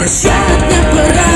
Десятка пора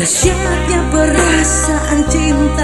Dasyatnya perasaan cinta